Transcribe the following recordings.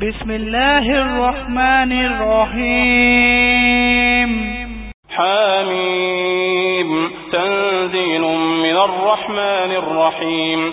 بسم الله الرحمن الرحيم حاميم تنزيل من الرحمن الرحيم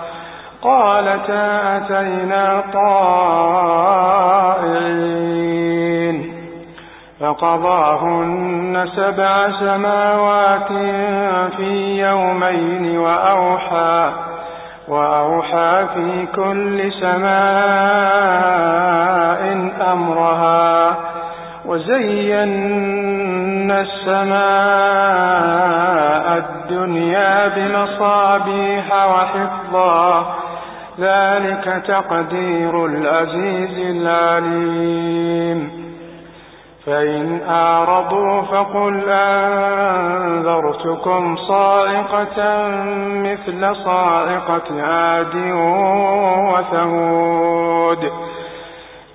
قالتا أتينا طائعين فقضاهن سبع سماوات في يومين وأوحى وأوحى في كل سماء أمرها وزينا السماء الدنيا بمصابيح وحفظا ذلك تقدير العزيز العليم. فإن أعرضوا فقل أنذرتكم صاعقة مثل صاعقة عاد وثمود.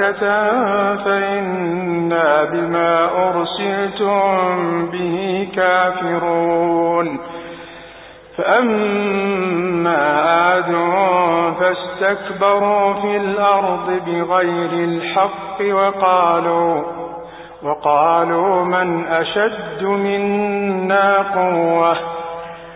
ملائكة فإنا بما أرسلتم به كافرون فأما عاد فاستكبروا في الأرض بغير الحق وقالوا وقالوا من أشد منا قوة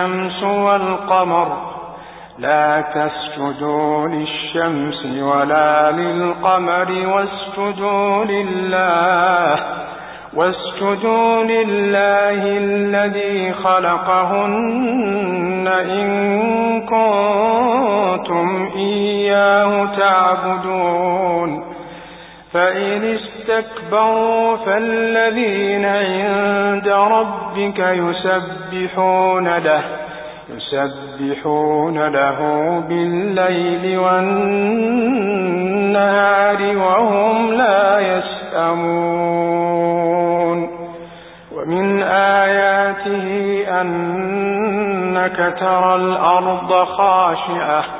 والشمس والقمر لا تسجدوا للشمس ولا للقمر واسجدوا لله واسجدوا لله الذي خلقهن إن كنتم إياه تعبدون فإن استكبروا فالذين عند ربك يسبحون له يسبحون له بالليل والنهار وهم لا يسأمون. ومن آياته أنك ترى الأرض خاشعة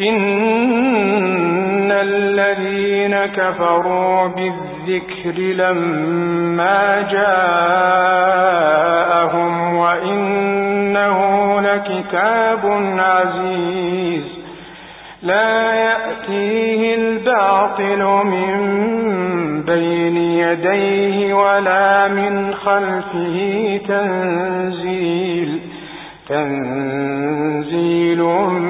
إن الذين كفروا بالذكر لما جاءهم وإنه لكتاب عزيز لا يأتيه الباطل من بين يديه ولا من خلفه تنزيل تنزيل من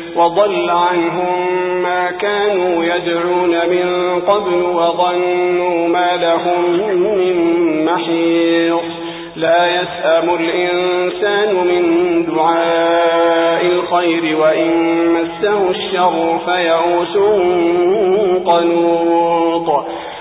وضل عنهم ما كانوا يدعون من قبل وظنوا ما لهم من محيص. لا يسأم الإنسان من دعاء الخير وإن مسه الشر فيعوس قنوط.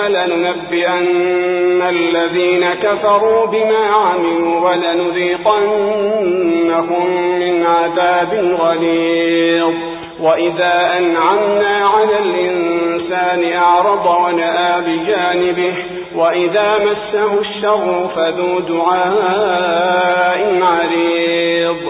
فلننبئن الذين كفروا بما عملوا ولنذيقنهم من عذاب غليظ. وإذا أنعمنا على الإنسان أعرض ونآ بجانبه وإذا مسه الشر فذو دعاء عريض.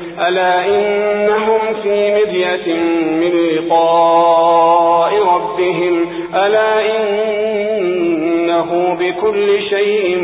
ألا إنهم في مذية من لقاء ربهم ألا إنه بكل شيء